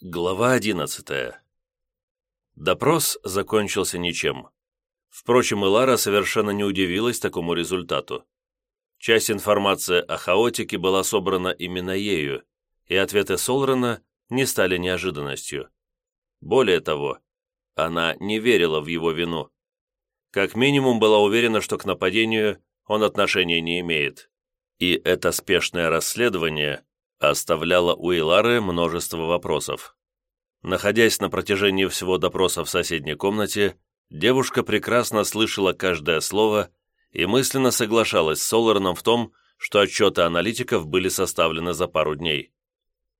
Глава одиннадцатая. Допрос закончился ничем. Впрочем, и Лара совершенно не удивилась такому результату. Часть информации о хаотике была собрана именно ею, и ответы Солрена не стали неожиданностью. Более того, она не верила в его вину. Как минимум была уверена, что к нападению он отношения не имеет. И это спешное расследование оставляло у Илары множество вопросов. Находясь на протяжении всего допроса в соседней комнате, девушка прекрасно слышала каждое слово и мысленно соглашалась с Соларном в том, что отчеты аналитиков были составлены за пару дней.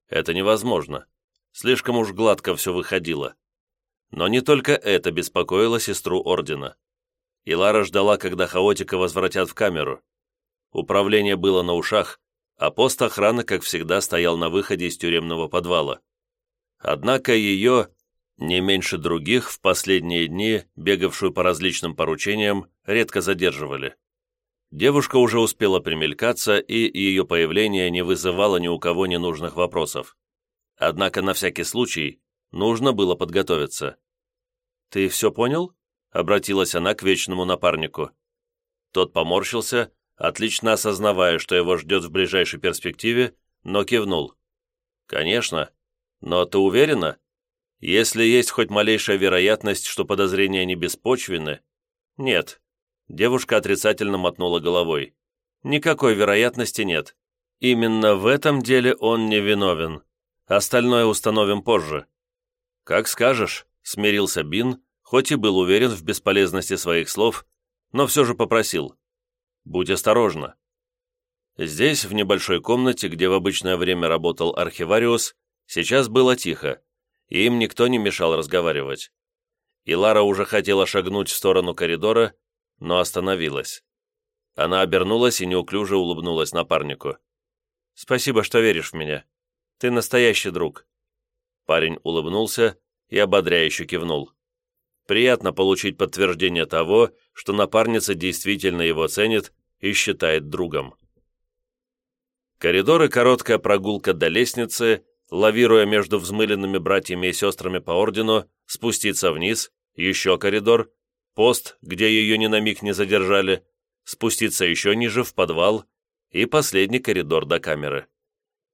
Это невозможно. Слишком уж гладко все выходило. Но не только это беспокоило сестру Ордена. Илара ждала, когда хаотика возвратят в камеру. Управление было на ушах, а пост охраны, как всегда, стоял на выходе из тюремного подвала. Однако ее, не меньше других, в последние дни, бегавшую по различным поручениям, редко задерживали. Девушка уже успела примелькаться, и ее появление не вызывало ни у кого ненужных вопросов. Однако на всякий случай нужно было подготовиться. «Ты все понял?» — обратилась она к вечному напарнику. Тот поморщился, отлично осознавая, что его ждет в ближайшей перспективе, но кивнул. «Конечно. Но ты уверена? Если есть хоть малейшая вероятность, что подозрения не беспочвены...» «Нет». Девушка отрицательно мотнула головой. «Никакой вероятности нет. Именно в этом деле он не виновен. Остальное установим позже». «Как скажешь», — смирился Бин, хоть и был уверен в бесполезности своих слов, но все же попросил. Будь осторожна. Здесь, в небольшой комнате, где в обычное время работал архивариус, сейчас было тихо, и им никто не мешал разговаривать. И Лара уже хотела шагнуть в сторону коридора, но остановилась. Она обернулась и неуклюже улыбнулась напарнику. «Спасибо, что веришь в меня. Ты настоящий друг». Парень улыбнулся и ободряюще кивнул. Приятно получить подтверждение того, что напарница действительно его ценит и считает другом. Коридор и короткая прогулка до лестницы, лавируя между взмыленными братьями и сестрами по ордену, спуститься вниз, еще коридор, пост, где ее ни на миг не задержали, спуститься еще ниже в подвал и последний коридор до камеры.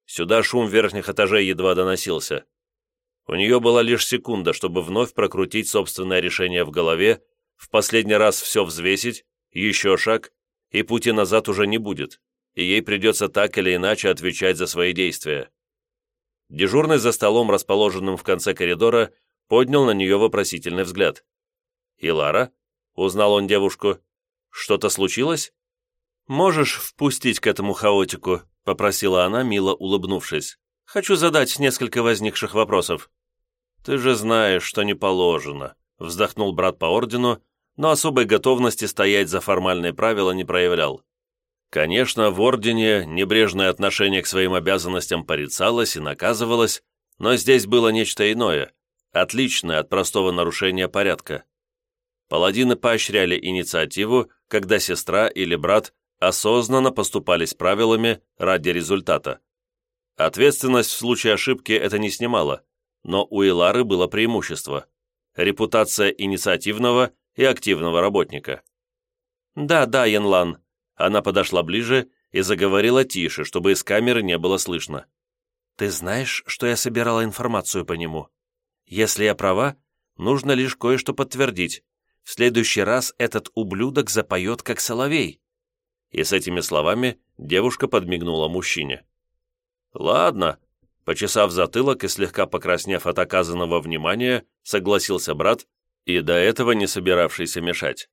Сюда шум верхних этажей едва доносился. У нее была лишь секунда, чтобы вновь прокрутить собственное решение в голове, в последний раз все взвесить, еще шаг, и пути назад уже не будет, и ей придется так или иначе отвечать за свои действия. Дежурный за столом, расположенным в конце коридора, поднял на нее вопросительный взгляд. «И Лара?» — узнал он девушку. «Что-то случилось?» «Можешь впустить к этому хаотику?» — попросила она, мило улыбнувшись. «Хочу задать несколько возникших вопросов». «Ты же знаешь, что не положено», — вздохнул брат по ордену, но особой готовности стоять за формальные правила не проявлял. Конечно, в Ордене небрежное отношение к своим обязанностям порицалось и наказывалось, но здесь было нечто иное, отличное от простого нарушения порядка. Паладины поощряли инициативу, когда сестра или брат осознанно поступались правилами ради результата. Ответственность в случае ошибки это не снимало, но у Илары было преимущество. Репутация инициативного и активного работника. «Да, да, Янлан». Она подошла ближе и заговорила тише, чтобы из камеры не было слышно. «Ты знаешь, что я собирала информацию по нему? Если я права, нужно лишь кое-что подтвердить. В следующий раз этот ублюдок запоет, как соловей». И с этими словами девушка подмигнула мужчине. «Ладно», почесав затылок и слегка покраснев от оказанного внимания, согласился брат и до этого не собиравшийся мешать.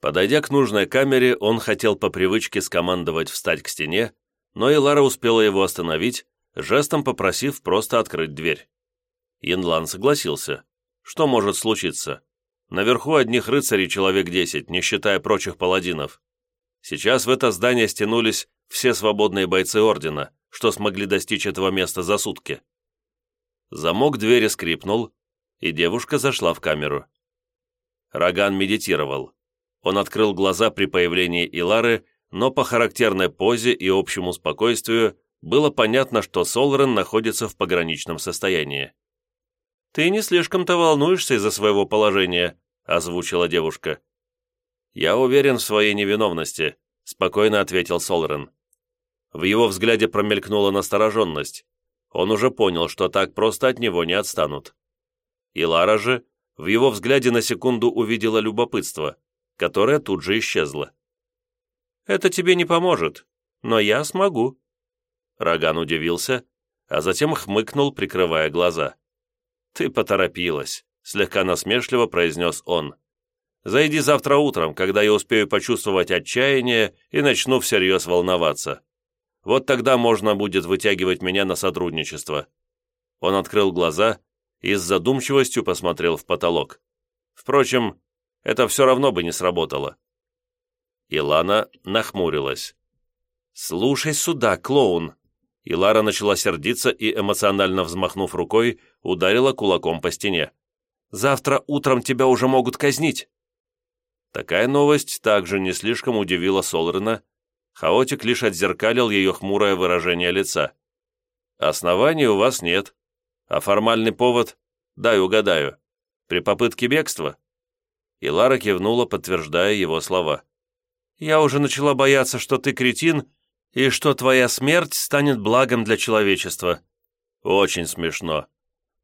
Подойдя к нужной камере, он хотел по привычке скомандовать встать к стене, но и Лара успела его остановить, жестом попросив просто открыть дверь. Янлан согласился. Что может случиться? Наверху одних рыцарей человек десять, не считая прочих паладинов. Сейчас в это здание стянулись все свободные бойцы Ордена, что смогли достичь этого места за сутки. Замок двери скрипнул, и девушка зашла в камеру. Роган медитировал. Он открыл глаза при появлении Илары, но по характерной позе и общему спокойствию было понятно, что Солрен находится в пограничном состоянии. «Ты не слишком-то волнуешься из-за своего положения», — озвучила девушка. «Я уверен в своей невиновности», — спокойно ответил Солрен. В его взгляде промелькнула настороженность. Он уже понял, что так просто от него не отстанут. И Лара же в его взгляде на секунду увидела любопытство, которое тут же исчезло. «Это тебе не поможет, но я смогу». Роган удивился, а затем хмыкнул, прикрывая глаза. «Ты поторопилась», — слегка насмешливо произнес он. «Зайди завтра утром, когда я успею почувствовать отчаяние и начну всерьез волноваться. Вот тогда можно будет вытягивать меня на сотрудничество». Он открыл глаза и с задумчивостью посмотрел в потолок. Впрочем, это все равно бы не сработало. Илана нахмурилась. «Слушай сюда, клоун!» И Лара начала сердиться и, эмоционально взмахнув рукой, ударила кулаком по стене. «Завтра утром тебя уже могут казнить!» Такая новость также не слишком удивила Солрена. Хаотик лишь отзеркалил ее хмурое выражение лица. «Оснований у вас нет. А формальный повод? Дай угадаю. При попытке бегства?» И Лара кивнула, подтверждая его слова. «Я уже начала бояться, что ты кретин и что твоя смерть станет благом для человечества». «Очень смешно.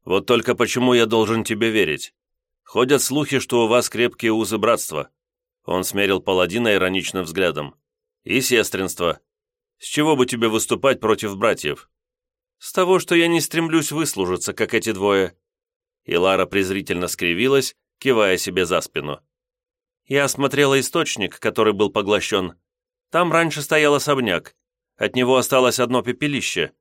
Вот только почему я должен тебе верить? Ходят слухи, что у вас крепкие узы братства». Он смерил паладина ироничным взглядом. «И сестринство. С чего бы тебе выступать против братьев?» «С того, что я не стремлюсь выслужиться, как эти двое». И Лара презрительно скривилась, кивая себе за спину. «Я осмотрела источник, который был поглощен. Там раньше стоял особняк. От него осталось одно пепелище.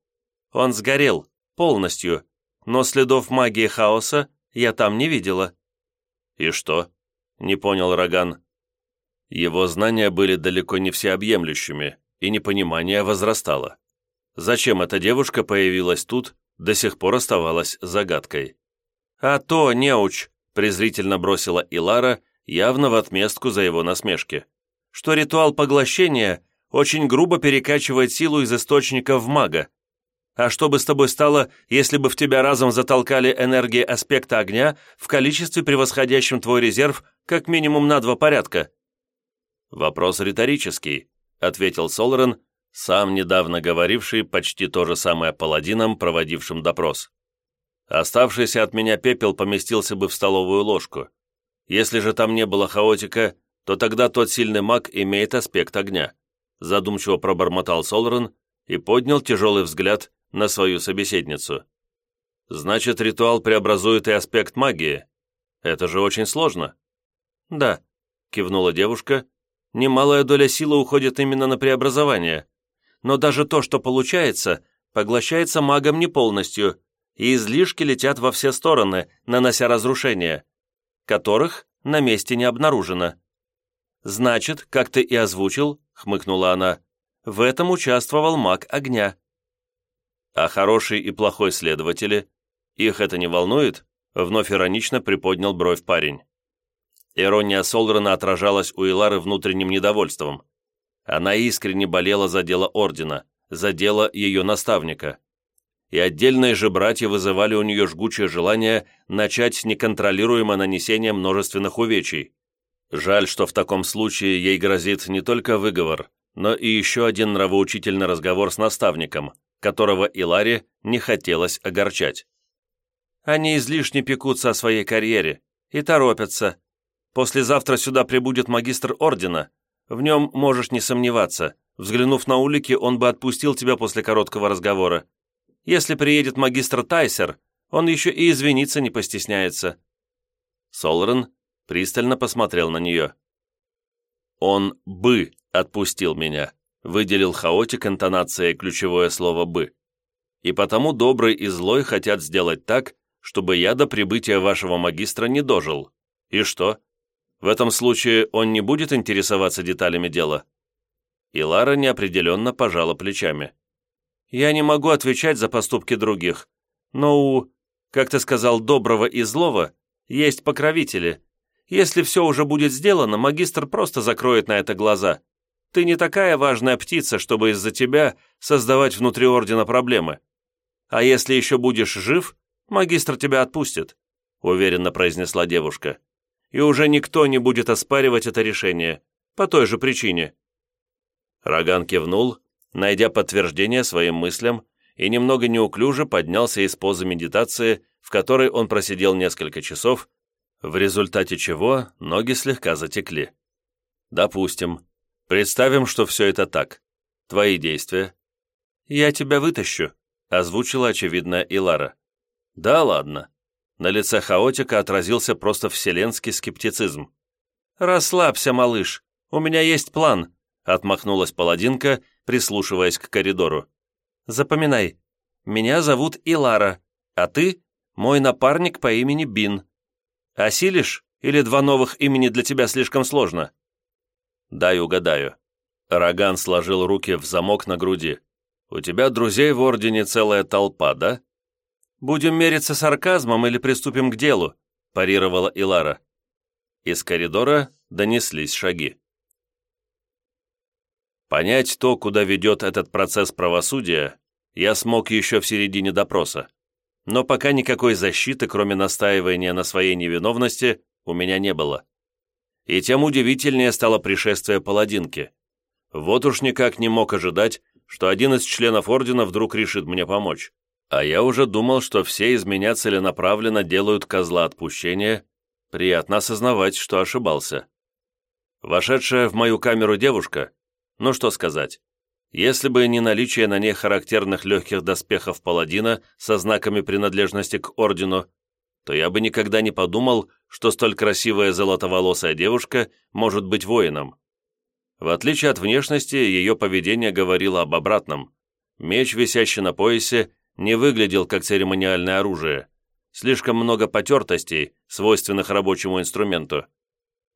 Он сгорел, полностью, но следов магии хаоса я там не видела». «И что?» — не понял Роган. Его знания были далеко не всеобъемлющими, и непонимание возрастало. Зачем эта девушка появилась тут, до сих пор оставалась загадкой. «А то, неуч!» — презрительно бросила Илара, явно в отместку за его насмешки. «Что ритуал поглощения очень грубо перекачивает силу из источника в мага. А что бы с тобой стало, если бы в тебя разом затолкали энергии аспекта огня в количестве, превосходящем твой резерв как минимум на два порядка?» «Вопрос риторический», — ответил Солрен, сам недавно говоривший почти то же самое паладинам, проводившим допрос. «Оставшийся от меня пепел поместился бы в столовую ложку. Если же там не было хаотика, то тогда тот сильный маг имеет аспект огня задумчиво пробормотал Солрен и поднял тяжелый взгляд на свою собеседницу. «Значит, ритуал преобразует и аспект магии. Это же очень сложно». «Да», — кивнула девушка, — «немалая доля силы уходит именно на преобразование. Но даже то, что получается, поглощается магом не полностью, и излишки летят во все стороны, нанося разрушения, которых на месте не обнаружено. Значит, как ты и озвучил, хмыкнула она. «В этом участвовал маг огня». «А хороший и плохой следователи? Их это не волнует?» Вновь иронично приподнял бровь парень. Ирония Солрена отражалась у Илары внутренним недовольством. Она искренне болела за дело Ордена, за дело ее наставника. И отдельные же братья вызывали у нее жгучее желание начать неконтролируемое нанесение множественных увечий. Жаль, что в таком случае ей грозит не только выговор, но и еще один нравоучительный разговор с наставником, которого Иларе не хотелось огорчать. Они излишне пекутся о своей карьере и торопятся. Послезавтра сюда прибудет магистр ордена. В нем можешь не сомневаться. Взглянув на улики, он бы отпустил тебя после короткого разговора. Если приедет магистр Тайсер, он еще и извиниться не постесняется. Солрен пристально посмотрел на нее. Он бы отпустил меня, выделил хаотик интонацией ключевое слово «бы». И потому добрый и злой хотят сделать так, чтобы я до прибытия вашего магистра не дожил. И что? В этом случае он не будет интересоваться деталями дела?» И Лара неопределенно пожала плечами. «Я не могу отвечать за поступки других, но у, как ты сказал, доброго и злого есть покровители, если все уже будет сделано, магистр просто закроет на это глаза. Ты не такая важная птица, чтобы из-за тебя создавать внутри Ордена проблемы. А если еще будешь жив, магистр тебя отпустит. уверенно произнесла девушка. «И уже никто не будет оспаривать это решение. По той же причине». Роган кивнул, найдя подтверждение своим мыслям, и немного неуклюже поднялся из позы медитации, в которой он просидел несколько часов, в результате чего ноги слегка затекли. «Допустим. Представим, что все это так. Твои действия?» «Я тебя вытащу», — озвучила очевидная Илара. «Да ладно». На лице хаотика отразился просто вселенский скептицизм. «Расслабься, малыш, у меня есть план», — отмахнулась паладинка, прислушиваясь к коридору. «Запоминай, меня зовут Илара, а ты — мой напарник по имени Бин. Осилишь, или два новых имени для тебя слишком сложно?» «Дай угадаю». Роган сложил руки в замок на груди. «У тебя друзей в Ордене целая толпа, да?» «Будем мериться сарказмом или приступим к делу?» парировала Илара. Из коридора донеслись шаги. Понять то, куда ведет этот процесс правосудия, я смог еще в середине допроса. Но пока никакой защиты, кроме настаивания на своей невиновности, у меня не было. И тем удивительнее стало пришествие паладинки. Вот уж никак не мог ожидать, что один из членов Ордена вдруг решит мне помочь. А я уже думал, что все из меня целенаправленно делают козла отпущения. Приятно осознавать, что ошибался. Вошедшая в мою камеру девушка ну что сказать, если бы не наличие на ней характерных легких доспехов паладина со знаками принадлежности к ордену, то я бы никогда не подумал, что столь красивая золотоволосая девушка может быть воином. В отличие от внешности, ее поведение говорило об обратном. Меч, висящий на поясе, не выглядел как церемониальное оружие. Слишком много потертостей, свойственных рабочему инструменту.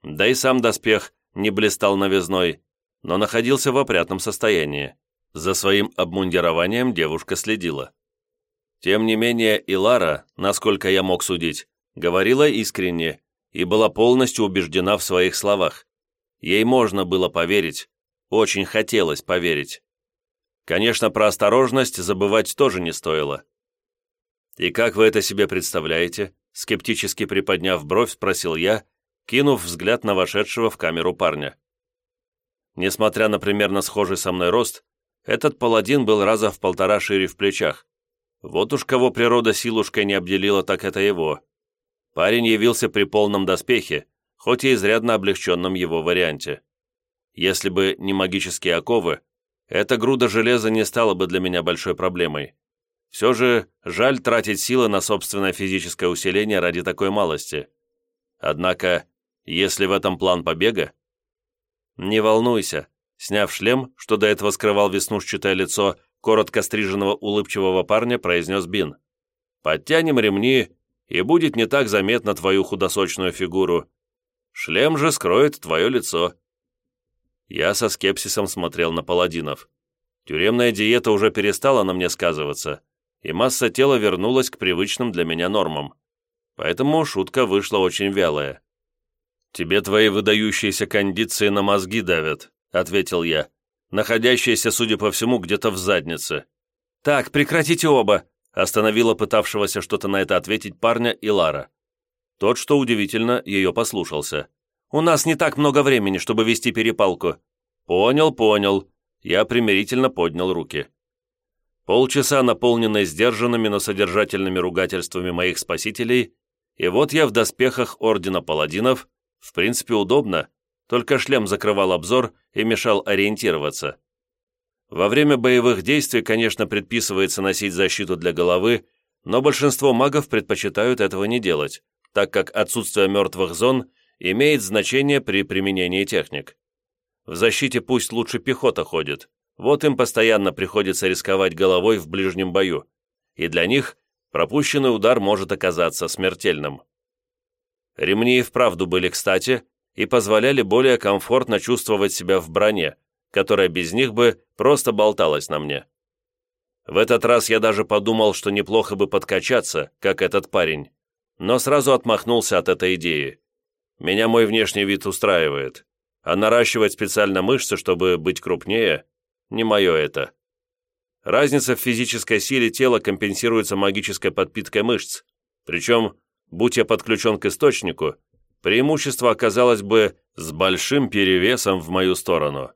Да и сам доспех не блистал новизной, но находился в опрятном состоянии. За своим обмундированием девушка следила. Тем не менее, Илара, насколько я мог судить, говорила искренне и была полностью убеждена в своих словах. Ей можно было поверить, очень хотелось поверить. Конечно, про осторожность забывать тоже не стоило. «И как вы это себе представляете?» Скептически приподняв бровь, спросил я, кинув взгляд на вошедшего в камеру парня. Несмотря на примерно схожий со мной рост, этот паладин был раза в полтора шире в плечах. Вот уж кого природа силушкой не обделила, так это его. Парень явился при полном доспехе, хоть и изрядно облегченном его варианте. Если бы не магические оковы, эта груда железа не стала бы для меня большой проблемой. Все же жаль тратить силы на собственное физическое усиление ради такой малости. Однако, если в этом план побега, «Не волнуйся», сняв шлем, что до этого скрывал веснушчатое лицо коротко стриженного улыбчивого парня, произнес Бин. «Подтянем ремни, и будет не так заметно твою худосочную фигуру. Шлем же скроет твое лицо». Я со скепсисом смотрел на паладинов. Тюремная диета уже перестала на мне сказываться, и масса тела вернулась к привычным для меня нормам. Поэтому шутка вышла очень вялая. «Тебе твои выдающиеся кондиции на мозги давят», — ответил я, находящиеся, судя по всему, где-то в заднице. «Так, прекратите оба», — остановила пытавшегося что-то на это ответить парня и Лара. Тот, что удивительно, ее послушался. «У нас не так много времени, чтобы вести перепалку». «Понял, понял». Я примирительно поднял руки. Полчаса, наполненные сдержанными, но содержательными ругательствами моих спасителей, и вот я в доспехах Ордена Паладинов, в принципе, удобно, только шлем закрывал обзор и мешал ориентироваться. Во время боевых действий, конечно, предписывается носить защиту для головы, но большинство магов предпочитают этого не делать, так как отсутствие мертвых зон имеет значение при применении техник. В защите пусть лучше пехота ходит, вот им постоянно приходится рисковать головой в ближнем бою, и для них пропущенный удар может оказаться смертельным. Ремни и вправду были кстати и позволяли более комфортно чувствовать себя в броне, которая без них бы просто болталась на мне. В этот раз я даже подумал, что неплохо бы подкачаться, как этот парень, но сразу отмахнулся от этой идеи. Меня мой внешний вид устраивает, а наращивать специально мышцы, чтобы быть крупнее, не мое это. Разница в физической силе тела компенсируется магической подпиткой мышц, причем будь я подключен к источнику, преимущество оказалось бы с большим перевесом в мою сторону.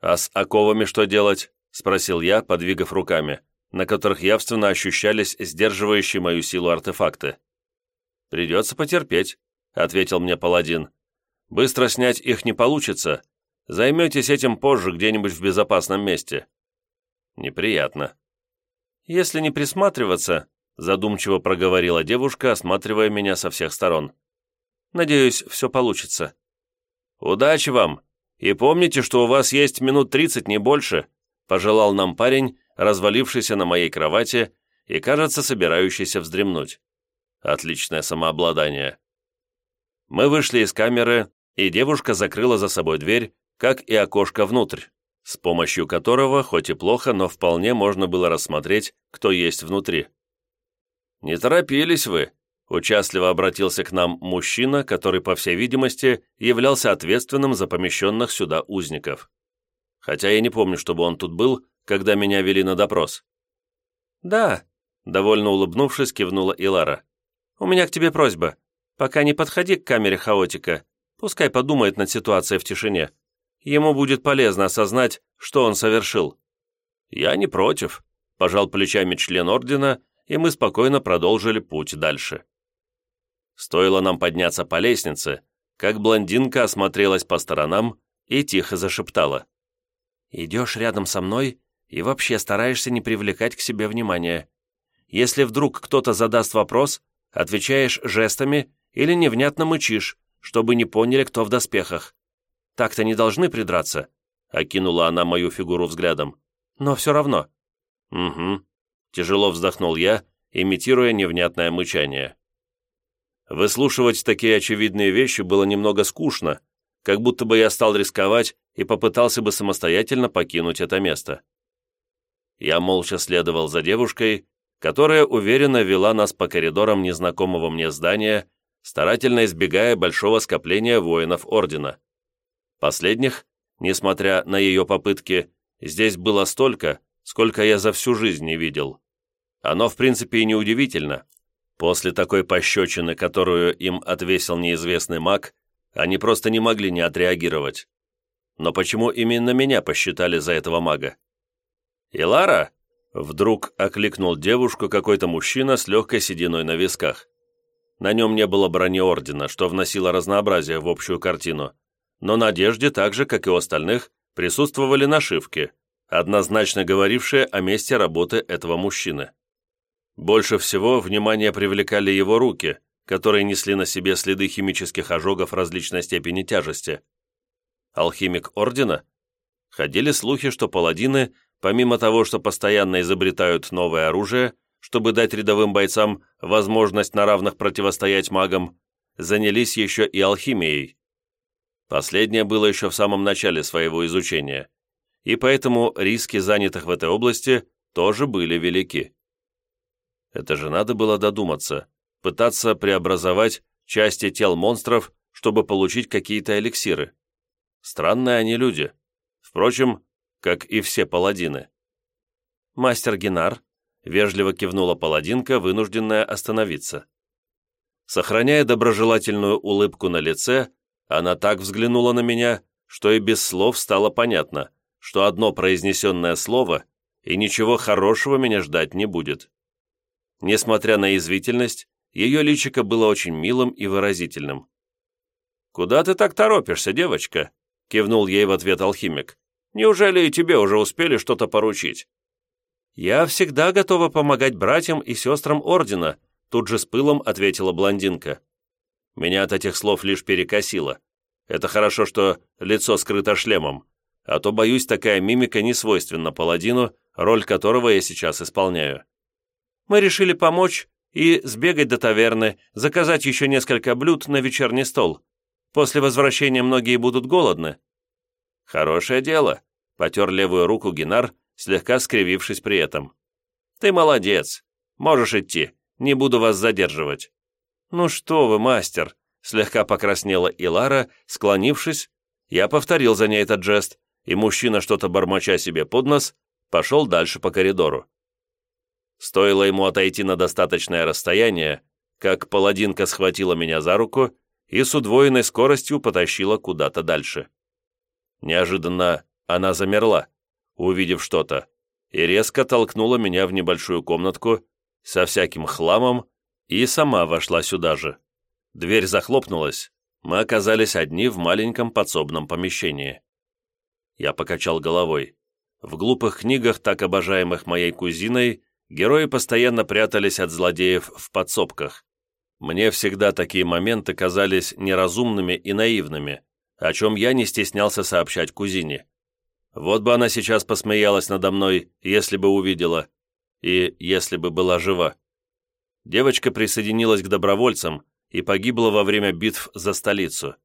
«А с оковами что делать?» — спросил я, подвигав руками, на которых явственно ощущались сдерживающие мою силу артефакты. «Придется потерпеть», — ответил мне паладин. «Быстро снять их не получится. Займетесь этим позже где-нибудь в безопасном месте». «Неприятно». «Если не присматриваться», — задумчиво проговорила девушка, осматривая меня со всех сторон. «Надеюсь, все получится». «Удачи вам! И помните, что у вас есть минут тридцать, не больше», — пожелал нам парень, развалившийся на моей кровати и, кажется, собирающийся вздремнуть. Отличное самообладание. Мы вышли из камеры, и девушка закрыла за собой дверь, как и окошко внутрь, с помощью которого, хоть и плохо, но вполне можно было рассмотреть, кто есть внутри. «Не торопились вы», — участливо обратился к нам мужчина, который, по всей видимости, являлся ответственным за помещенных сюда узников. Хотя я не помню, чтобы он тут был, когда меня вели на допрос. «Да», — довольно улыбнувшись, кивнула Илара. У меня к тебе просьба. Пока не подходи к камере хаотика. Пускай подумает над ситуацией в тишине. Ему будет полезно осознать, что он совершил». «Я не против», – пожал плечами член ордена, и мы спокойно продолжили путь дальше. Стоило нам подняться по лестнице, как блондинка осмотрелась по сторонам и тихо зашептала. «Идешь рядом со мной и вообще стараешься не привлекать к себе внимания. Если вдруг кто-то задаст вопрос, Отвечаешь жестами или невнятно мычишь, чтобы не поняли, кто в доспехах. Так-то не должны придраться», — окинула она мою фигуру взглядом. «Но все равно». «Угу», — тяжело вздохнул я, имитируя невнятное мычание. Выслушивать такие очевидные вещи было немного скучно, как будто бы я стал рисковать и попытался бы самостоятельно покинуть это место. Я молча следовал за девушкой, которая уверенно вела нас по коридорам незнакомого мне здания, старательно избегая большого скопления воинов Ордена. Последних, несмотря на ее попытки, здесь было столько, сколько я за всю жизнь не видел. Оно, в принципе, и неудивительно. После такой пощечины, которую им отвесил неизвестный маг, они просто не могли не отреагировать. Но почему именно меня посчитали за этого мага? «Илара!» Вдруг окликнул девушку какой-то мужчина с легкой сединой на висках. На нем не было брони ордена, что вносило разнообразие в общую картину, но на одежде, так же, как и у остальных, присутствовали нашивки, однозначно говорившие о месте работы этого мужчины. Больше всего внимание привлекали его руки, которые несли на себе следы химических ожогов различной степени тяжести. Алхимик ордена? Ходили слухи, что паладины помимо того, что постоянно изобретают новое оружие, чтобы дать рядовым бойцам возможность на равных противостоять магам, занялись еще и алхимией. Последнее было еще в самом начале своего изучения, и поэтому риски занятых в этой области тоже были велики. Это же надо было додуматься, пытаться преобразовать части тел монстров, чтобы получить какие-то эликсиры. Странные они люди. Впрочем, как и все паладины. «Мастер Генар», — вежливо кивнула паладинка, вынужденная остановиться. Сохраняя доброжелательную улыбку на лице, она так взглянула на меня, что и без слов стало понятно, что одно произнесенное слово и ничего хорошего меня ждать не будет. Несмотря на язвительность, ее личико было очень милым и выразительным. «Куда ты так торопишься, девочка?» — кивнул ей в ответ алхимик. Неужели и тебе уже успели что-то поручить?» «Я всегда готова помогать братьям и сестрам Ордена», тут же с пылом ответила блондинка. Меня от этих слов лишь перекосило. Это хорошо, что лицо скрыто шлемом, а то, боюсь, такая мимика не свойственна паладину, роль которого я сейчас исполняю. Мы решили помочь и сбегать до таверны, заказать еще несколько блюд на вечерний стол. После возвращения многие будут голодны. «Хорошее дело», — потер левую руку Генар, слегка скривившись при этом. «Ты молодец. Можешь идти. Не буду вас задерживать». «Ну что вы, мастер!» — слегка покраснела Илара, склонившись. Я повторил за ней этот жест, и мужчина, что-то бормоча себе под нос, пошел дальше по коридору. Стоило ему отойти на достаточное расстояние, как паладинка схватила меня за руку и с удвоенной скоростью потащила куда-то дальше. Неожиданно она замерла, увидев что-то, и резко толкнула меня в небольшую комнатку со всяким хламом и сама вошла сюда же. Дверь захлопнулась, мы оказались одни в маленьком подсобном помещении. Я покачал головой. В глупых книгах, так обожаемых моей кузиной, герои постоянно прятались от злодеев в подсобках. Мне всегда такие моменты казались неразумными и наивными, о чем я не стеснялся сообщать кузине. Вот бы она сейчас посмеялась надо мной, если бы увидела, и если бы была жива. Девочка присоединилась к добровольцам и погибла во время битв за столицу.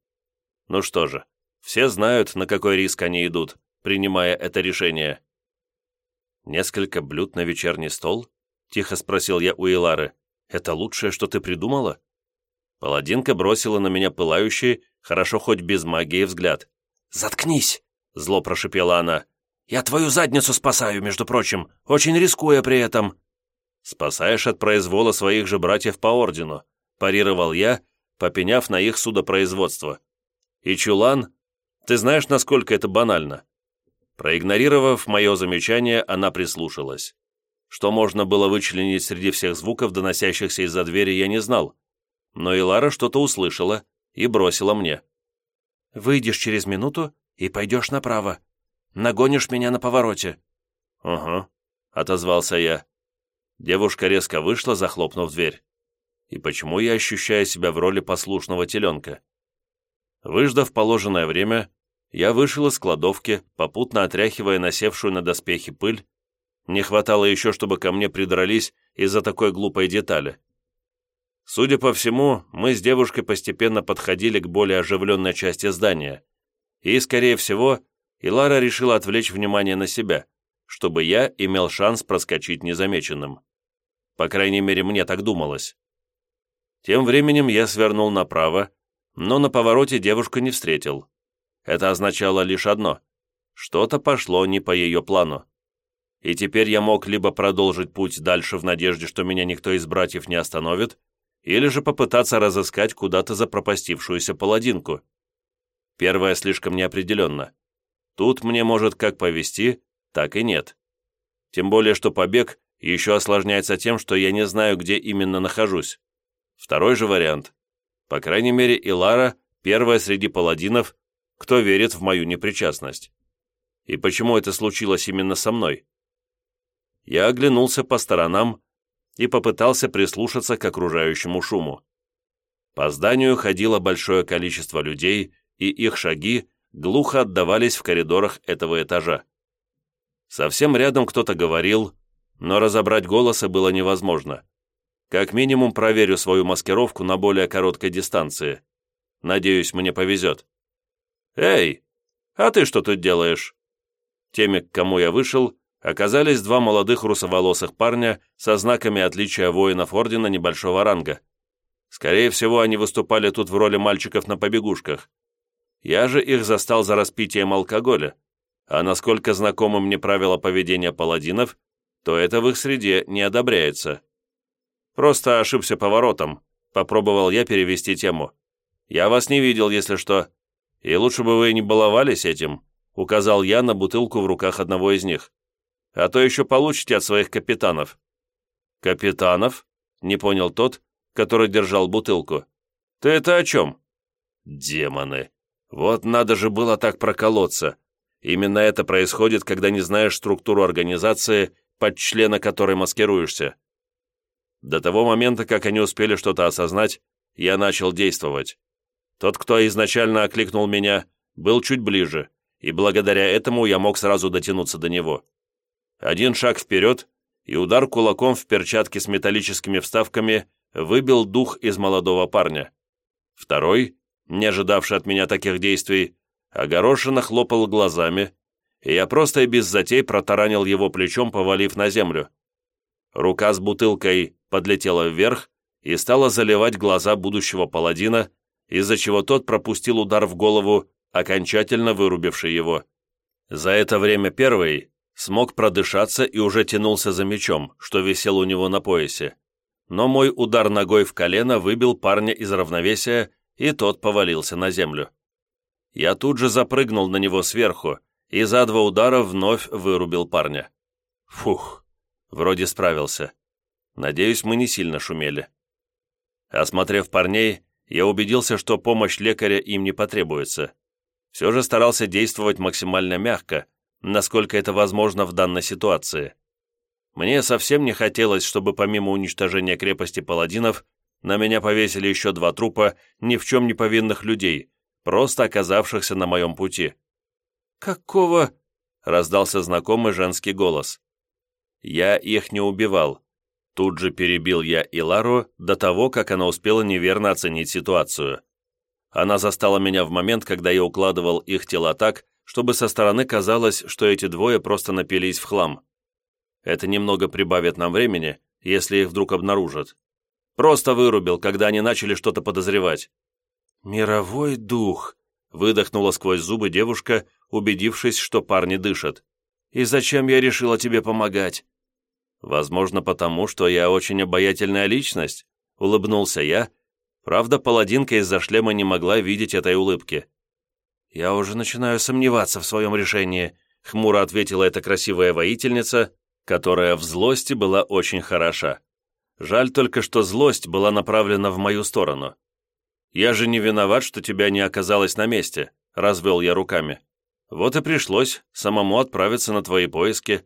Ну что же, все знают, на какой риск они идут, принимая это решение. «Несколько блюд на вечерний стол?» — тихо спросил я у Илары. «Это лучшее, что ты придумала?» Паладинка бросила на меня пылающий, хорошо хоть без магии, взгляд. «Заткнись!» — зло прошипела она. «Я твою задницу спасаю, между прочим, очень рискуя при этом». «Спасаешь от произвола своих же братьев по ордену», — парировал я, попеняв на их судопроизводство. «И чулан? Ты знаешь, насколько это банально?» Проигнорировав мое замечание, она прислушалась. Что можно было вычленить среди всех звуков, доносящихся из-за двери, я не знал. Но и Лара что-то услышала и бросила мне. «Выйдешь через минуту и пойдешь направо. Нагонишь меня на повороте». «Угу», — отозвался я. Девушка резко вышла, захлопнув дверь. И почему я ощущаю себя в роли послушного теленка? Выждав положенное время, я вышел из кладовки, попутно отряхивая насевшую на доспехи пыль. Не хватало еще, чтобы ко мне придрались из-за такой глупой детали. Судя по всему, мы с девушкой постепенно подходили к более оживленной части здания. И, скорее всего, Илара решила отвлечь внимание на себя, чтобы я имел шанс проскочить незамеченным. По крайней мере, мне так думалось. Тем временем я свернул направо, но на повороте девушку не встретил. Это означало лишь одно – что-то пошло не по ее плану. И теперь я мог либо продолжить путь дальше в надежде, что меня никто из братьев не остановит, или же попытаться разыскать куда-то запропастившуюся паладинку. Первое слишком неопределенно. Тут мне может как повести, так и нет. Тем более, что побег еще осложняется тем, что я не знаю, где именно нахожусь. Второй же вариант. По крайней мере, Илара, первая среди паладинов, кто верит в мою непричастность. И почему это случилось именно со мной? Я оглянулся по сторонам и попытался прислушаться к окружающему шуму. По зданию ходило большое количество людей, и их шаги глухо отдавались в коридорах этого этажа. Совсем рядом кто-то говорил, но разобрать голоса было невозможно. Как минимум проверю свою маскировку на более короткой дистанции. Надеюсь, мне повезет. «Эй, а ты что тут делаешь?» Теми, к кому я вышел, оказались два молодых русоволосых парня со знаками отличия воинов Ордена небольшого ранга. Скорее всего, они выступали тут в роли мальчиков на побегушках. Я же их застал за распитием алкоголя, а насколько знакомы мне правила поведения паладинов, то это в их среде не одобряется. Просто ошибся поворотом, попробовал я перевести тему. Я вас не видел, если что. И лучше бы вы не баловались этим, указал я на бутылку в руках одного из них. А то еще получите от своих капитанов. Капитанов? Не понял тот, который держал бутылку. Ты это о чем? Демоны. Вот надо же было так проколоться. Именно это происходит, когда не знаешь структуру организации, под члена которой маскируешься. До того момента, как они успели что-то осознать, я начал действовать. Тот, кто изначально окликнул меня, был чуть ближе, и благодаря этому я мог сразу дотянуться до него. Один шаг вперед, и удар кулаком в перчатке с металлическими вставками выбил дух из молодого парня. Второй, не ожидавший от меня таких действий, огорошенно хлопал глазами, и я просто и без затей протаранил его плечом, повалив на землю. Рука с бутылкой подлетела вверх и стала заливать глаза будущего паладина, из-за чего тот пропустил удар в голову, окончательно вырубивший его. За это время первый смог продышаться и уже тянулся за мечом, что висел у него на поясе. но мой удар ногой в колено выбил парня из равновесия, и тот повалился на землю. Я тут же запрыгнул на него сверху и за два удара вновь вырубил парня. Фух, вроде справился. Надеюсь, мы не сильно шумели. Осмотрев парней, я убедился, что помощь лекаря им не потребуется. Все же старался действовать максимально мягко, насколько это возможно в данной ситуации. Мне совсем не хотелось, чтобы помимо уничтожения крепости паладинов, на меня повесили еще два трупа ни в чем не повинных людей, просто оказавшихся на моем пути. «Какого?» — раздался знакомый женский голос. «Я их не убивал». Тут же перебил я Илару до того, как она успела неверно оценить ситуацию. Она застала меня в момент, когда я укладывал их тела так, чтобы со стороны казалось, что эти двое просто напились в хлам. Это немного прибавит нам времени, если их вдруг обнаружат. Просто вырубил, когда они начали что-то подозревать. «Мировой дух», — выдохнула сквозь зубы девушка, убедившись, что парни дышат. «И зачем я решила тебе помогать?» «Возможно, потому, что я очень обаятельная личность», — улыбнулся я. Правда, паладинка из-за шлема не могла видеть этой улыбки. «Я уже начинаю сомневаться в своем решении», — хмуро ответила эта красивая воительница, которая в злости была очень хороша. Жаль только, что злость была направлена в мою сторону. «Я же не виноват, что тебя не оказалось на месте», — развел я руками. «Вот и пришлось самому отправиться на твои поиски».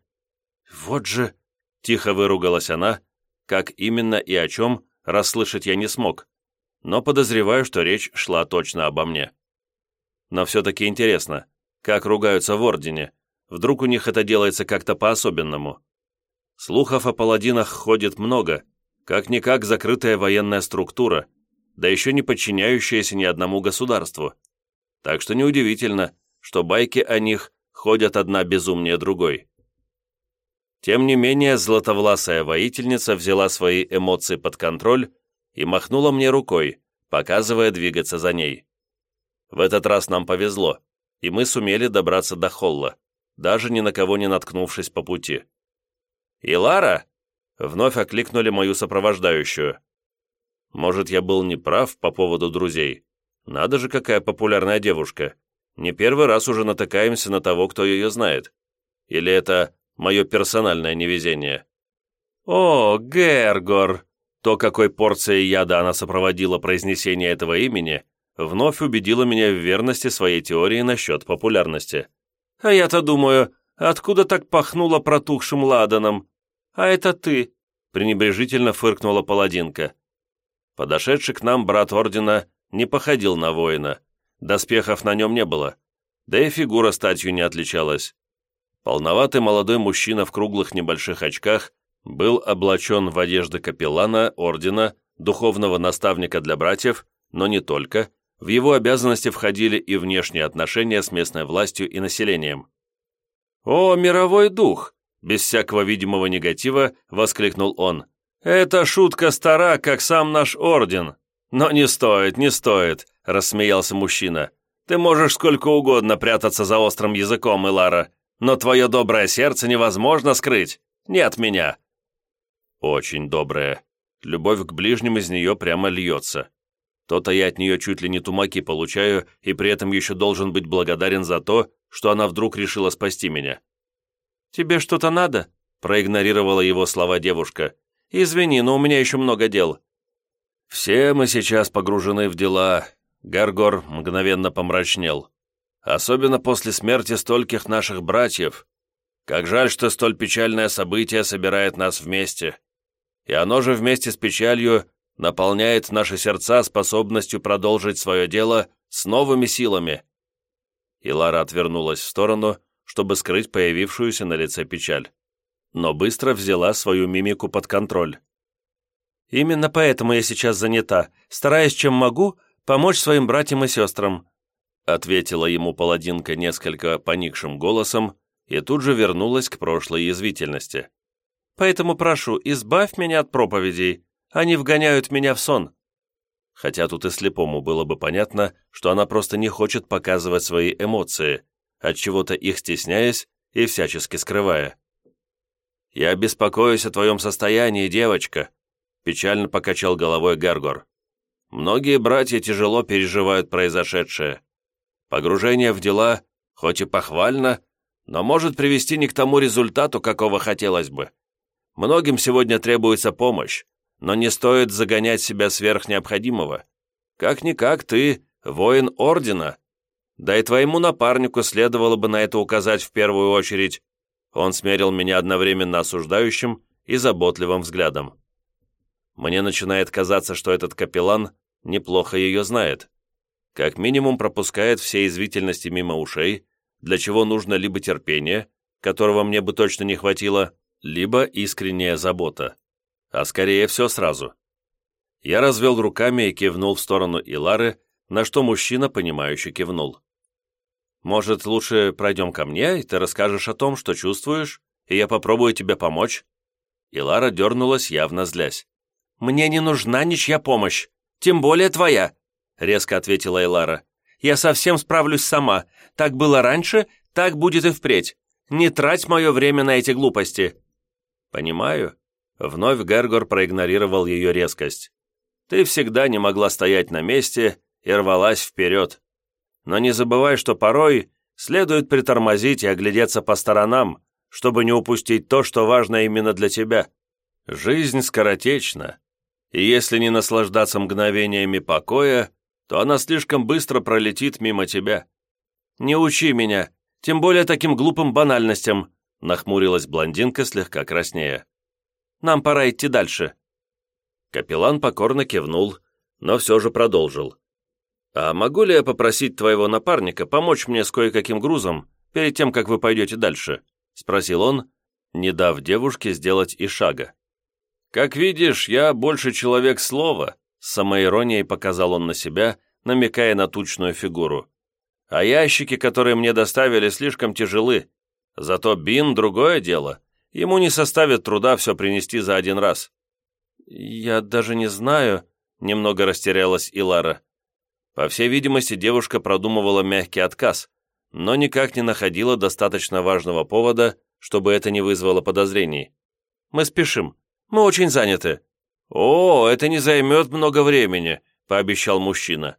«Вот же...» — тихо выругалась она. Как именно и о чем, расслышать я не смог. Но подозреваю, что речь шла точно обо мне. Но все-таки интересно, как ругаются в Ордене. Вдруг у них это делается как-то по-особенному. Слухов о паладинах ходит много, как-никак закрытая военная структура, да еще не подчиняющаяся ни одному государству. Так что неудивительно, что байки о них ходят одна безумнее другой. Тем не менее, златовласая воительница взяла свои эмоции под контроль и махнула мне рукой, показывая двигаться за ней. В этот раз нам повезло, и мы сумели добраться до холла, даже ни на кого не наткнувшись по пути. «И Лара?» — вновь окликнули мою сопровождающую. Может, я был неправ по поводу друзей? Надо же, какая популярная девушка. Не первый раз уже натыкаемся на того, кто ее знает. Или это мое персональное невезение? «О, Гергор!» То, какой порцией яда она сопроводила произнесение этого имени, вновь убедило меня в верности своей теории насчет популярности. «А я-то думаю, Откуда так пахнуло протухшим ладаном? А это ты!» — пренебрежительно фыркнула паладинка. Подошедший к нам брат ордена не походил на воина. Доспехов на нем не было. Да и фигура статью не отличалась. Полноватый молодой мужчина в круглых небольших очках был облачен в одежды капеллана, ордена, духовного наставника для братьев, но не только. В его обязанности входили и внешние отношения с местной властью и населением. «О, мировой дух!» — без всякого видимого негатива воскликнул он. «Эта шутка стара, как сам наш орден». «Но не стоит, не стоит», — рассмеялся мужчина. «Ты можешь сколько угодно прятаться за острым языком, Илара, но твое доброе сердце невозможно скрыть. Не от меня». «Очень доброе. Любовь к ближним из нее прямо льется. То-то я от нее чуть ли не тумаки получаю, и при этом еще должен быть благодарен за то, что она вдруг решила спасти меня. «Тебе что-то надо?» — проигнорировала его слова девушка. «Извини, но у меня еще много дел». «Все мы сейчас погружены в дела», — Гаргор мгновенно помрачнел. «Особенно после смерти стольких наших братьев. Как жаль, что столь печальное событие собирает нас вместе. И оно же вместе с печалью наполняет наши сердца способностью продолжить свое дело с новыми силами и Лара отвернулась в сторону, чтобы скрыть появившуюся на лице печаль. Но быстро взяла свою мимику под контроль. «Именно поэтому я сейчас занята, стараясь, чем могу, помочь своим братьям и сестрам», ответила ему паладинка несколько поникшим голосом и тут же вернулась к прошлой язвительности. «Поэтому прошу, избавь меня от проповедей, они вгоняют меня в сон» хотя тут и слепому было бы понятно, что она просто не хочет показывать свои эмоции, от чего то их стесняясь и всячески скрывая. «Я беспокоюсь о твоем состоянии, девочка», печально покачал головой Гаргор. Многие братья тяжело переживают произошедшее. Погружение в дела, хоть и похвально, но может привести не к тому результату, какого хотелось бы. Многим сегодня требуется помощь, но не стоит загонять себя сверх необходимого. Как-никак ты воин Ордена. Да и твоему напарнику следовало бы на это указать в первую очередь. Он смерил меня одновременно осуждающим и заботливым взглядом. Мне начинает казаться, что этот капеллан неплохо ее знает. Как минимум пропускает все извительности мимо ушей, для чего нужно либо терпение, которого мне бы точно не хватило, либо искренняя забота. А скорее все сразу. Я развел руками и кивнул в сторону Илары, на что мужчина, понимающе кивнул. «Может, лучше пройдем ко мне, и ты расскажешь о том, что чувствуешь, и я попробую тебе помочь?» Илара дернулась, явно злясь. «Мне не нужна ничья помощь, тем более твоя», — резко ответила Илара. «Я совсем справлюсь сама. Так было раньше, так будет и впредь. Не трать мое время на эти глупости». «Понимаю». Вновь Гергор проигнорировал ее резкость. «Ты всегда не могла стоять на месте и рвалась вперед. Но не забывай, что порой следует притормозить и оглядеться по сторонам, чтобы не упустить то, что важно именно для тебя. Жизнь скоротечна, и если не наслаждаться мгновениями покоя, то она слишком быстро пролетит мимо тебя. Не учи меня, тем более таким глупым банальностям, нахмурилась блондинка слегка краснея. Нам пора идти дальше. Капеллан покорно кивнул, но все же продолжил. «А могу ли я попросить твоего напарника помочь мне с кое-каким грузом перед тем, как вы пойдете дальше?» — спросил он, не дав девушке сделать и шага. «Как видишь, я больше человек слова», — самоиронией показал он на себя, намекая на тучную фигуру. «А ящики, которые мне доставили, слишком тяжелы. Зато Бин — другое дело. Ему не составит труда все принести за один раз». «Я даже не знаю», — немного растерялась Илара. По всей видимости, девушка продумывала мягкий отказ, но никак не находила достаточно важного повода, чтобы это не вызвало подозрений. «Мы спешим. Мы очень заняты». «О, это не займет много времени», — пообещал мужчина.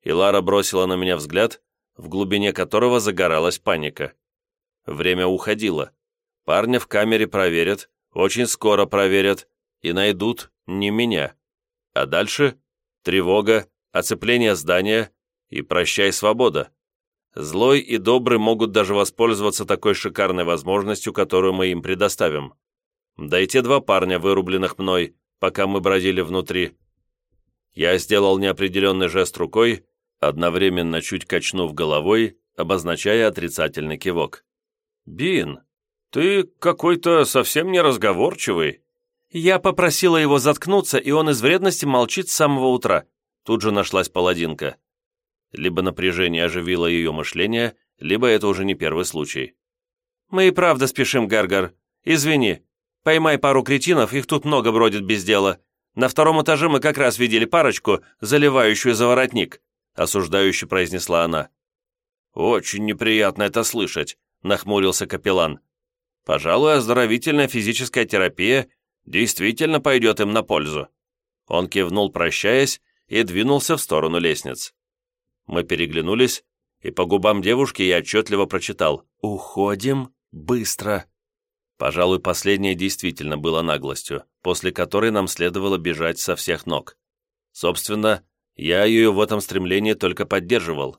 И Лара бросила на меня взгляд, в глубине которого загоралась паника. Время уходило. Парня в камере проверят, очень скоро проверят, и найдут не меня. А дальше тревога, оцепление здания и прощай свобода. Злой и добрый могут даже воспользоваться такой шикарной возможностью, которую мы им предоставим. Да и те два парня, вырубленных мной, пока мы бродили внутри. Я сделал неопределенный жест рукой, одновременно чуть качнув головой, обозначая отрицательный кивок. «Бин, ты какой-то совсем неразговорчивый». Я попросила его заткнуться, и он из вредности молчит с самого утра. Тут же нашлась паладинка. Либо напряжение оживило ее мышление, либо это уже не первый случай. «Мы и правда спешим, Гаргар. Извини, Поймай пару кретинов, их тут много бродит без дела. На втором этаже мы как раз видели парочку, заливающую за воротник», — осуждающе произнесла она. «Очень неприятно это слышать», — нахмурился капеллан. «Пожалуй, оздоровительная физическая терапия действительно пойдет им на пользу». Он кивнул, прощаясь, и двинулся в сторону лестниц. Мы переглянулись, и по губам девушки я отчетливо прочитал «Уходим быстро». Пожалуй, последнее действительно было наглостью, после которой нам следовало бежать со всех ног. Собственно, я ее в этом стремлении только поддерживал.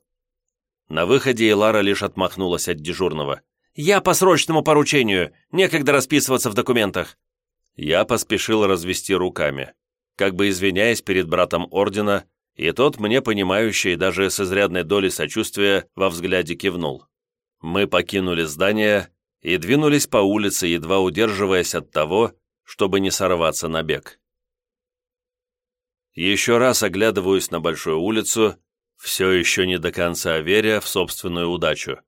На выходе Илара лишь отмахнулась от дежурного. «Я по срочному поручению! Некогда расписываться в документах!» Я поспешил развести руками, как бы извиняясь перед братом Ордена, и тот мне понимающий даже с изрядной долей сочувствия во взгляде кивнул. Мы покинули здание, и двинулись по улице, едва удерживаясь от того, чтобы не сорваться на бег. Еще раз оглядываюсь на большую улицу, все еще не до конца веря в собственную удачу.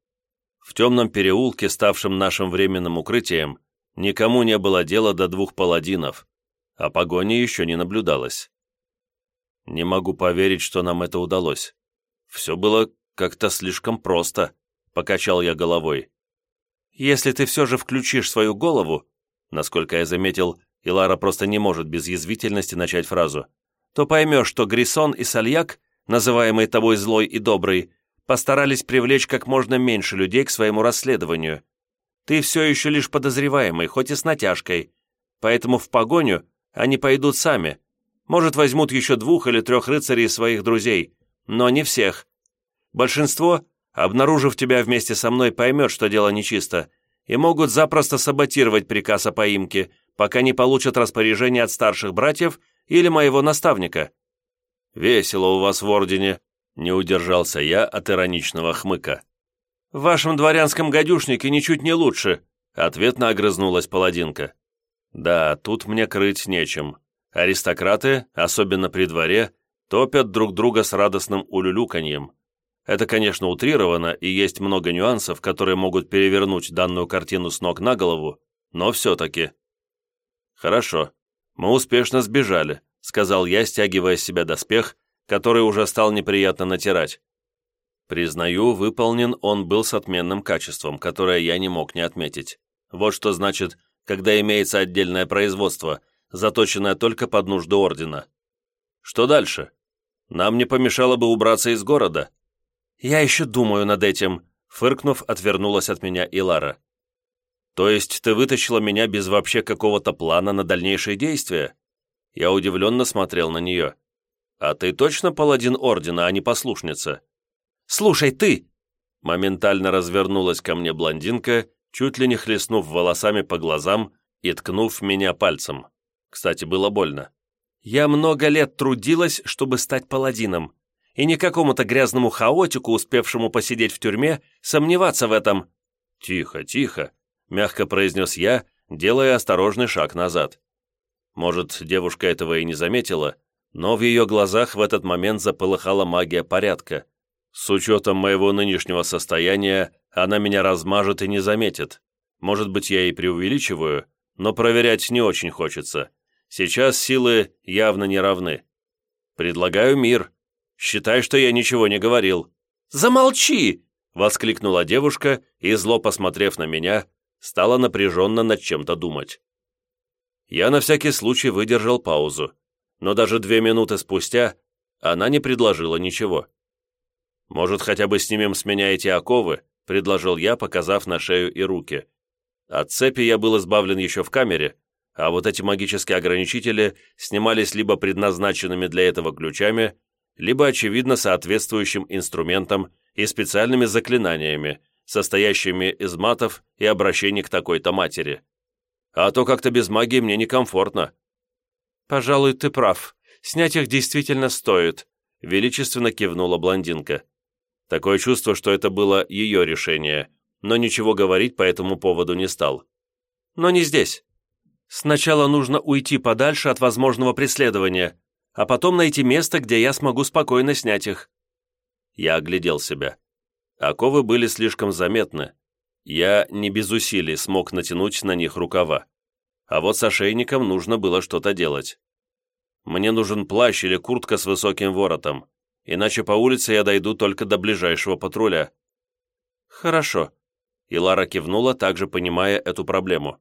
В темном переулке, ставшем нашим временным укрытием, никому не было дела до двух паладинов, а погони еще не наблюдалось. Не могу поверить, что нам это удалось. Все было как-то слишком просто, покачал я головой. Если ты все же включишь свою голову, насколько я заметил, и Лара просто не может без язвительности начать фразу, то поймешь, что Грисон и Сальяк, называемые тобой злой и добрый, постарались привлечь как можно меньше людей к своему расследованию. Ты все еще лишь подозреваемый, хоть и с натяжкой, поэтому в погоню они пойдут сами. Может, возьмут еще двух или трех рыцарей своих друзей, но не всех. Большинство, обнаружив тебя вместе со мной, поймет, что дело нечисто, и могут запросто саботировать приказ о поимке, пока не получат распоряжение от старших братьев или моего наставника. Весело у вас в Ордене, не удержался я от ироничного хмыка. «В вашем дворянском гадюшнике ничуть не лучше», ответно огрызнулась паладинка. «Да, тут мне крыть нечем. Аристократы, особенно при дворе, топят друг друга с радостным улюлюканьем. Это, конечно, утрировано, и есть много нюансов, которые могут перевернуть данную картину с ног на голову, но все-таки. «Хорошо, мы успешно сбежали», — сказал я, стягивая с себя доспех, который уже стал неприятно натирать. Признаю, выполнен он был с отменным качеством, которое я не мог не отметить. Вот что значит, когда имеется отдельное производство, заточенное только под нужды Ордена. Что дальше? Нам не помешало бы убраться из города. «Я еще думаю над этим», — фыркнув, отвернулась от меня Илара. «То есть ты вытащила меня без вообще какого-то плана на дальнейшие действия?» Я удивленно смотрел на нее. «А ты точно паладин Ордена, а не послушница?» «Слушай, ты!» Моментально развернулась ко мне блондинка, чуть ли не хлестнув волосами по глазам и ткнув меня пальцем. Кстати, было больно. «Я много лет трудилась, чтобы стать паладином и не какому-то грязному хаотику, успевшему посидеть в тюрьме, сомневаться в этом». «Тихо, тихо», — мягко произнес я, делая осторожный шаг назад. Может, девушка этого и не заметила, но в ее глазах в этот момент заполыхала магия порядка. С учетом моего нынешнего состояния, она меня размажет и не заметит. Может быть, я и преувеличиваю, но проверять не очень хочется. Сейчас силы явно не равны. Предлагаю мир, Считай, что я ничего не говорил». «Замолчи!» — воскликнула девушка и, зло посмотрев на меня, стала напряженно над чем-то думать. Я на всякий случай выдержал паузу, но даже две минуты спустя она не предложила ничего. «Может, хотя бы снимем с меня эти оковы?» — предложил я, показав на шею и руки. От цепи я был избавлен еще в камере, а вот эти магические ограничители снимались либо предназначенными для этого ключами, либо, очевидно, соответствующим инструментом и специальными заклинаниями, состоящими из матов и обращений к такой-то матери. А то как-то без магии мне некомфортно. «Пожалуй, ты прав. Снять их действительно стоит», — величественно кивнула блондинка. Такое чувство, что это было ее решение, но ничего говорить по этому поводу не стал. «Но не здесь. Сначала нужно уйти подальше от возможного преследования, а потом найти место, где я смогу спокойно снять их». Я оглядел себя. Оковы были слишком заметны. Я не без усилий смог натянуть на них рукава. А вот с ошейником нужно было что-то делать. Мне нужен плащ или куртка с высоким воротом, иначе по улице я дойду только до ближайшего патруля. «Хорошо», — и Лара кивнула, также понимая эту проблему.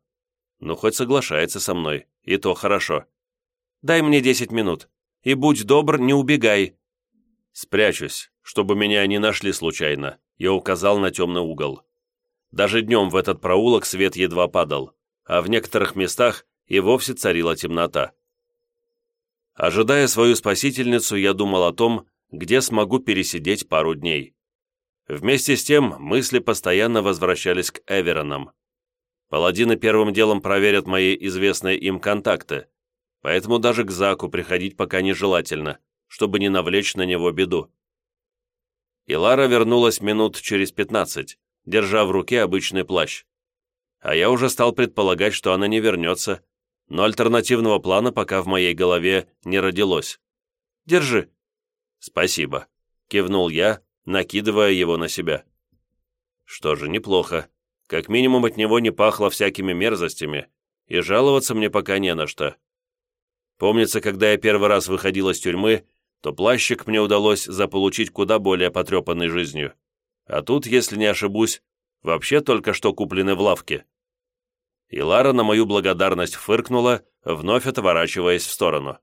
«Ну, хоть соглашается со мной, и то хорошо. Дай мне десять минут и будь добр, не убегай». «Спрячусь, чтобы меня не нашли случайно», — я указал на темный угол. Даже днем в этот проулок свет едва падал, а в некоторых местах и вовсе царила темнота. Ожидая свою спасительницу, я думал о том, где смогу пересидеть пару дней. Вместе с тем мысли постоянно возвращались к Эверонам. Паладины первым делом проверят мои известные им контакты, поэтому даже к Заку приходить пока нежелательно, чтобы не навлечь на него беду. Илара вернулась минут через пятнадцать, держа в руке обычный плащ. А я уже стал предполагать, что она не вернется, но альтернативного плана пока в моей голове не родилось. «Держи». «Спасибо», — кивнул я, накидывая его на себя. Что же, неплохо. Как минимум от него не пахло всякими мерзостями, и жаловаться мне пока не на что. Помнится, когда я первый раз выходил из тюрьмы, то плащик мне удалось заполучить куда более потрепанной жизнью. А тут, если не ошибусь, вообще только что куплены в лавке. И Лара на мою благодарность фыркнула, вновь отворачиваясь в сторону.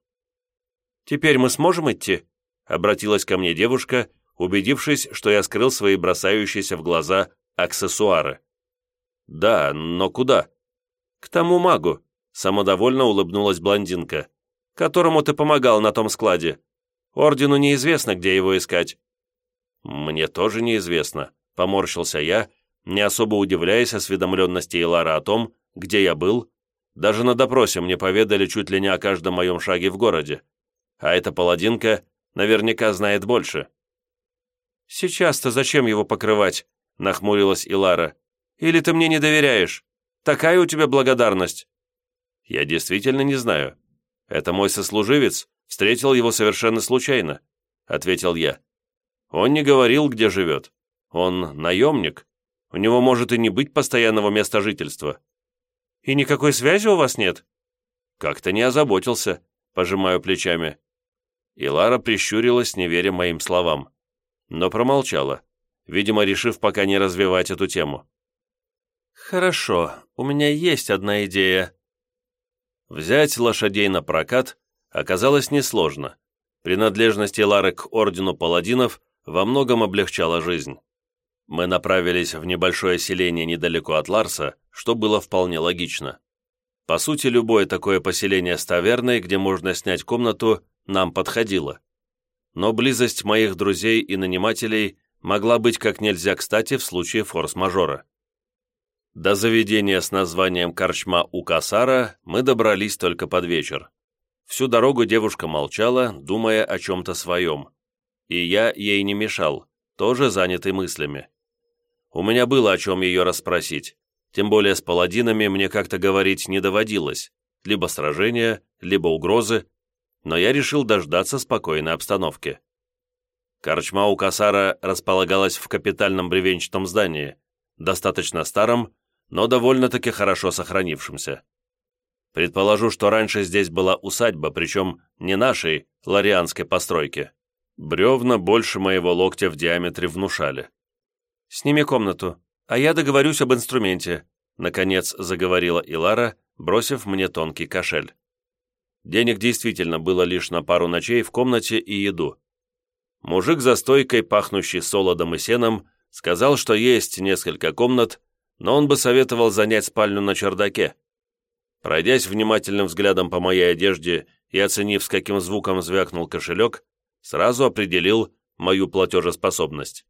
«Теперь мы сможем идти?» — обратилась ко мне девушка, убедившись, что я скрыл свои бросающиеся в глаза аксессуары. «Да, но куда?» «К тому магу», — самодовольно улыбнулась блондинка, «которому ты помогал на том складе. Ордену неизвестно, где его искать». «Мне тоже неизвестно», — поморщился я, не особо удивляясь осведомленности Илара о том, где я был. Даже на допросе мне поведали чуть ли не о каждом моем шаге в городе. А эта паладинка наверняка знает больше. «Сейчас-то зачем его покрывать?» — нахмурилась Илара. «Или ты мне не доверяешь? Такая у тебя благодарность?» «Я действительно не знаю. Это мой сослуживец, встретил его совершенно случайно», — ответил я. «Он не говорил, где живет. Он наемник. У него может и не быть постоянного места жительства». «И никакой связи у вас нет?» «Как-то не озаботился», — пожимаю плечами. И Лара прищурилась, не веря моим словам. Но промолчала, видимо, решив пока не развивать эту тему. «Хорошо, у меня есть одна идея». Взять лошадей на прокат оказалось несложно. Принадлежность Лары к Ордену Паладинов во многом облегчала жизнь. Мы направились в небольшое селение недалеко от Ларса, что было вполне логично. По сути, любое такое поселение с таверной, где можно снять комнату, нам подходило. Но близость моих друзей и нанимателей могла быть как нельзя кстати в случае форс-мажора. До заведения с названием «Корчма у Касара» мы добрались только под вечер. Всю дорогу девушка молчала, думая о чем-то своем. И я ей не мешал, тоже занятый мыслями. У меня было о чем ее расспросить, тем более с паладинами мне как-то говорить не доводилось, либо сражения, либо угрозы, но я решил дождаться спокойной обстановки. Корчма у Касара располагалась в капитальном бревенчатом здании, достаточно старом, но довольно-таки хорошо сохранившемся. Предположу, что раньше здесь была усадьба, причем не нашей, ларианской постройки. Бревна больше моего локтя в диаметре внушали. «Сними комнату, а я договорюсь об инструменте», наконец заговорила Илара, бросив мне тонкий кошель. Денег действительно было лишь на пару ночей в комнате и еду. Мужик за стойкой, пахнущий солодом и сеном, сказал, что есть несколько комнат, но он бы советовал занять спальню на чердаке. Пройдясь внимательным взглядом по моей одежде и оценив, с каким звуком звякнул кошелек, сразу определил мою платежеспособность.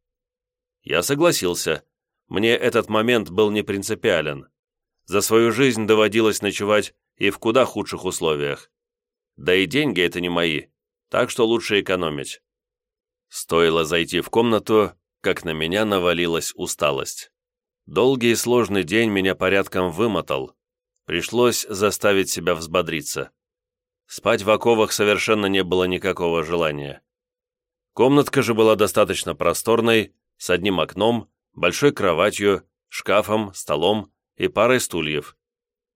Я согласился. Мне этот момент был не принципиален. За свою жизнь доводилось ночевать и в куда худших условиях. Да и деньги это не мои, так что лучше экономить. Стоило зайти в комнату, как на меня навалилась усталость. Долгий и сложный день меня порядком вымотал. Пришлось заставить себя взбодриться. Спать в оковах совершенно не было никакого желания. Комнатка же была достаточно просторной, с одним окном, большой кроватью, шкафом, столом и парой стульев.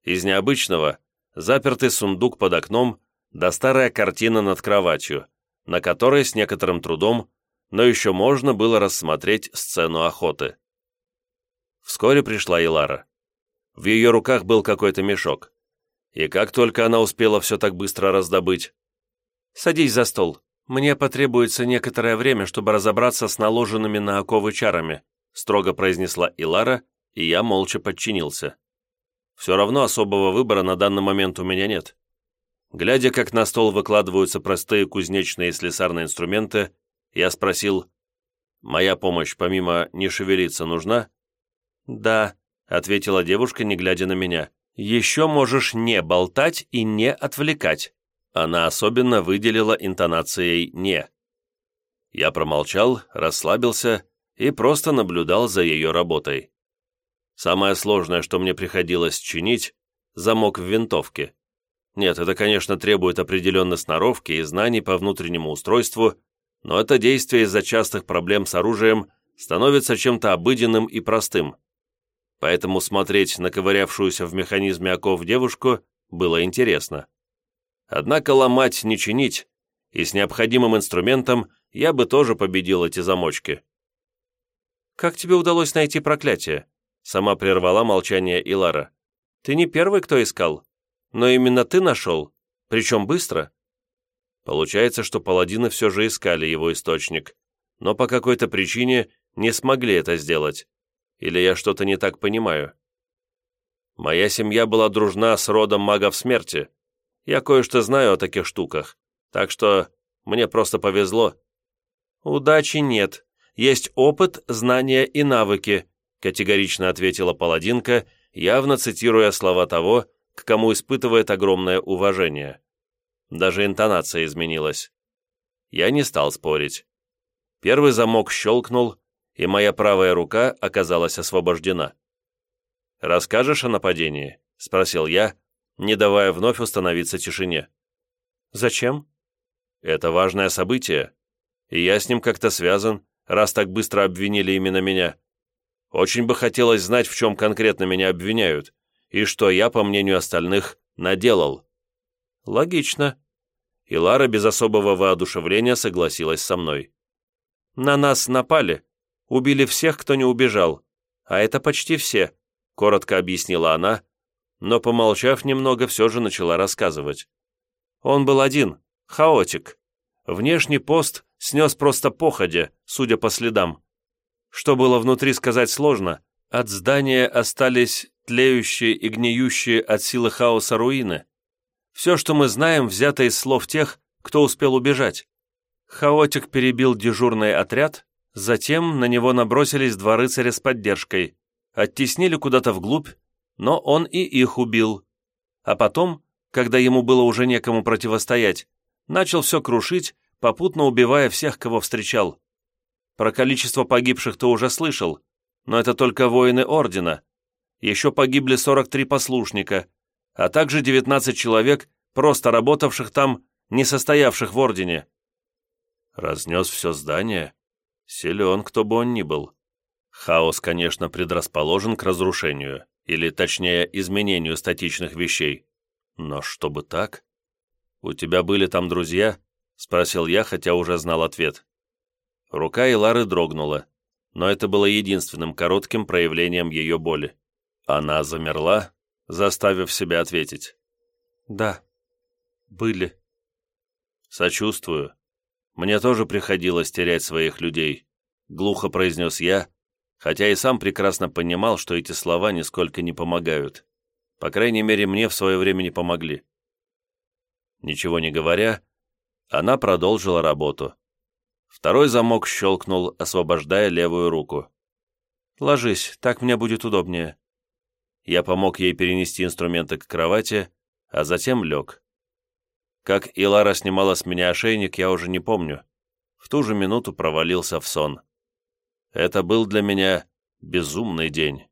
Из необычного – запертый сундук под окном да старая картина над кроватью, на которой с некоторым трудом, но еще можно было рассмотреть сцену охоты. Вскоре пришла Илара. В ее руках был какой-то мешок. И как только она успела все так быстро раздобыть... «Садись за стол. Мне потребуется некоторое время, чтобы разобраться с наложенными на оковы чарами», строго произнесла Илара, и я молча подчинился. Все равно особого выбора на данный момент у меня нет. Глядя, как на стол выкладываются простые кузнечные и слесарные инструменты, я спросил, «Моя помощь помимо «не шевелиться» нужна?» «Да», — ответила девушка, не глядя на меня. «Еще можешь не болтать и не отвлекать». Она особенно выделила интонацией «не». Я промолчал, расслабился и просто наблюдал за ее работой. Самое сложное, что мне приходилось чинить — замок в винтовке. Нет, это, конечно, требует определенной сноровки и знаний по внутреннему устройству, но это действие из-за частых проблем с оружием становится чем-то обыденным и простым. Поэтому смотреть на ковырявшуюся в механизме оков девушку было интересно. Однако ломать не чинить, и с необходимым инструментом я бы тоже победил эти замочки. «Как тебе удалось найти проклятие?» Сама прервала молчание Илара. «Ты не первый, кто искал?» Но именно ты нашел, причем быстро. Получается, что паладины все же искали его источник, но по какой-то причине не смогли это сделать. Или я что-то не так понимаю? Моя семья была дружна с родом магов смерти. Я кое-что знаю о таких штуках, так что мне просто повезло. Удачи нет. Есть опыт, знания и навыки, категорично ответила паладинка, явно цитируя слова того, к кому испытывает огромное уважение. Даже интонация изменилась. Я не стал спорить. Первый замок щелкнул, и моя правая рука оказалась освобождена. «Расскажешь о нападении?» — спросил я, не давая вновь установиться тишине. «Зачем?» «Это важное событие, и я с ним как-то связан, раз так быстро обвинили именно меня. Очень бы хотелось знать, в чем конкретно меня обвиняют, и что я, по мнению остальных, наделал». «Логично». И Лара без особого воодушевления согласилась со мной. «На нас напали, убили всех, кто не убежал, а это почти все», коротко объяснила она, но, помолчав немного, все же начала рассказывать. Он был один, хаотик. Внешний пост снес просто походя, судя по следам. Что было внутри, сказать сложно. От здания остались тлеющие и гниющие от силы хаоса руины. Все, что мы знаем, взято из слов тех, кто успел убежать. Хаотик перебил дежурный отряд, затем на него набросились два рыцаря с поддержкой оттеснили куда-то вглубь, но он и их убил. А потом, когда ему было уже некому противостоять, начал все крушить, попутно убивая всех, кого встречал. Про количество погибших ты уже слышал, но это только воины Ордена. Еще погибли 43 послушника, а также 19 человек, просто работавших там, не состоявших в Ордене. Разнес все здание. Силен, кто бы он ни был. Хаос, конечно, предрасположен к разрушению, или, точнее, изменению статичных вещей. Но чтобы так? «У тебя были там друзья?» — спросил я, хотя уже знал ответ. Рука Илары дрогнула, но это было единственным коротким проявлением ее боли. Она замерла, заставив себя ответить. «Да, были». «Сочувствую. Мне тоже приходилось терять своих людей», — глухо произнес я, хотя и сам прекрасно понимал, что эти слова нисколько не помогают. По крайней мере, мне в свое время не помогли. Ничего не говоря, она продолжила работу. Второй замок щелкнул, освобождая левую руку. «Ложись, так мне будет удобнее». Я помог ей перенести инструменты к кровати, а затем лег. Как Илара снимала с меня ошейник, я уже не помню. В ту же минуту провалился в сон. Это был для меня безумный день.